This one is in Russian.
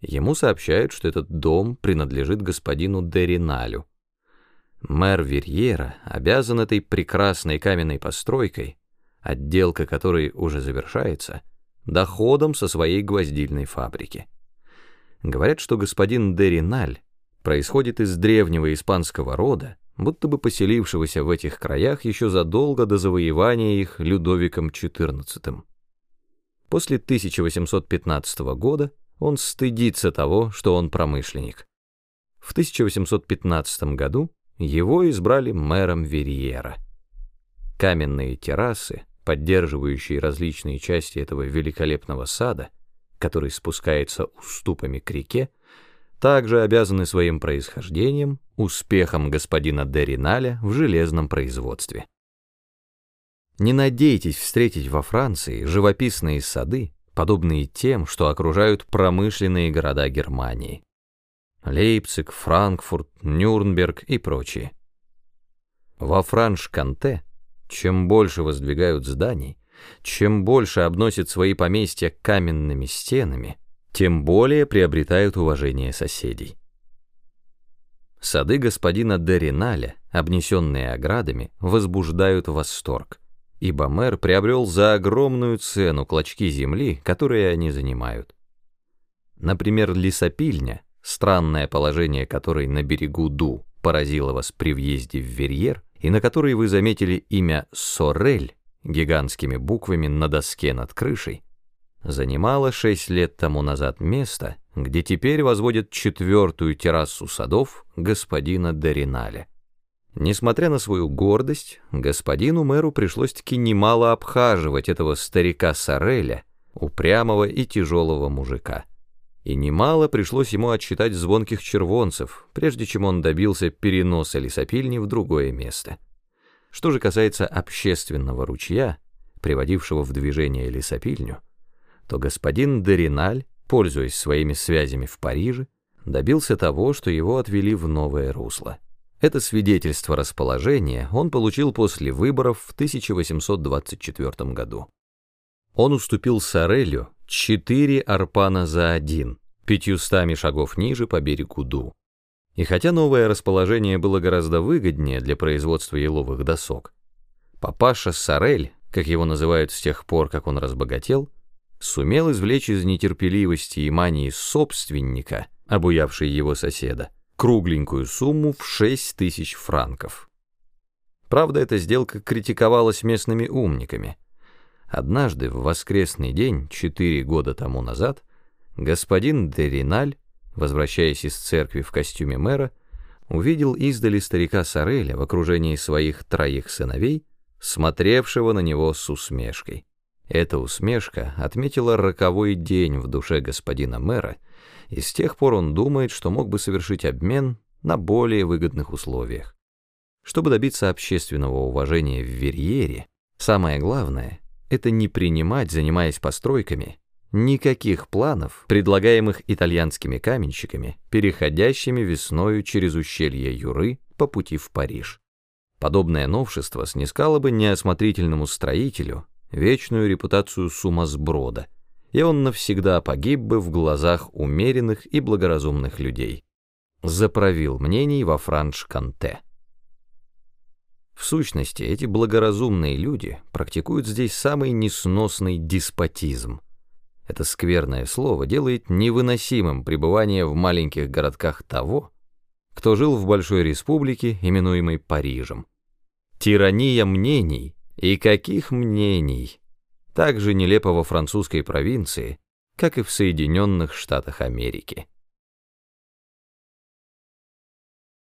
Ему сообщают, что этот дом принадлежит господину Дериналю. Мэр Верьера обязан этой прекрасной каменной постройкой, отделка которой уже завершается, доходом со своей гвоздильной фабрики. Говорят, что господин Дериналь происходит из древнего испанского рода, будто бы поселившегося в этих краях еще задолго до завоевания их Людовиком XIV. После 1815 года он стыдится того, что он промышленник. В 1815 году его избрали мэром Верьера. Каменные террасы, поддерживающие различные части этого великолепного сада, который спускается уступами к реке, также обязаны своим происхождением успехом господина Дериналя в железном производстве. Не надейтесь встретить во Франции живописные сады, подобные тем, что окружают промышленные города Германии. Лейпциг, Франкфурт, Нюрнберг и прочие. Во Франш-Канте, чем больше воздвигают зданий, чем больше обносят свои поместья каменными стенами, тем более приобретают уважение соседей. Сады господина Дериналя, обнесенные оградами, возбуждают восторг ибо мэр приобрел за огромную цену клочки земли, которые они занимают. Например, лесопильня, странное положение которой на берегу Ду поразило вас при въезде в Верьер, и на которой вы заметили имя Сорель гигантскими буквами на доске над крышей, занимала шесть лет тому назад место, где теперь возводят четвертую террасу садов господина Дориналя. Несмотря на свою гордость, господину мэру пришлось-таки немало обхаживать этого старика Сареля, упрямого и тяжелого мужика. И немало пришлось ему отсчитать звонких червонцев, прежде чем он добился переноса лесопильни в другое место. Что же касается общественного ручья, приводившего в движение лесопильню, то господин Дериналь, пользуясь своими связями в Париже, добился того, что его отвели в новое русло. Это свидетельство расположения он получил после выборов в 1824 году. Он уступил Сорелю четыре арпана за один, пятьюстами шагов ниже по берегу Ду. И хотя новое расположение было гораздо выгоднее для производства еловых досок, папаша Сорель, как его называют с тех пор, как он разбогател, сумел извлечь из нетерпеливости и мании собственника, обуявшей его соседа, кругленькую сумму в 6 тысяч франков. Правда, эта сделка критиковалась местными умниками. Однажды, в воскресный день, четыре года тому назад, господин Дериналь, возвращаясь из церкви в костюме мэра, увидел издали старика Сареля в окружении своих троих сыновей, смотревшего на него с усмешкой. Эта усмешка отметила роковой день в душе господина мэра, и с тех пор он думает, что мог бы совершить обмен на более выгодных условиях. Чтобы добиться общественного уважения в Верьере, самое главное — это не принимать, занимаясь постройками, никаких планов, предлагаемых итальянскими каменщиками, переходящими весною через ущелье Юры по пути в Париж. Подобное новшество снискало бы неосмотрительному строителю вечную репутацию сумасброда — и он навсегда погиб бы в глазах умеренных и благоразумных людей. Заправил мнений во Франш-Канте. В сущности, эти благоразумные люди практикуют здесь самый несносный деспотизм. Это скверное слово делает невыносимым пребывание в маленьких городках того, кто жил в большой республике, именуемой Парижем. Тирания мнений, и каких мнений! так же нелепо во французской провинции, как и в Соединенных Штатах Америки.